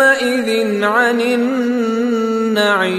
يومئذ عن النعيم.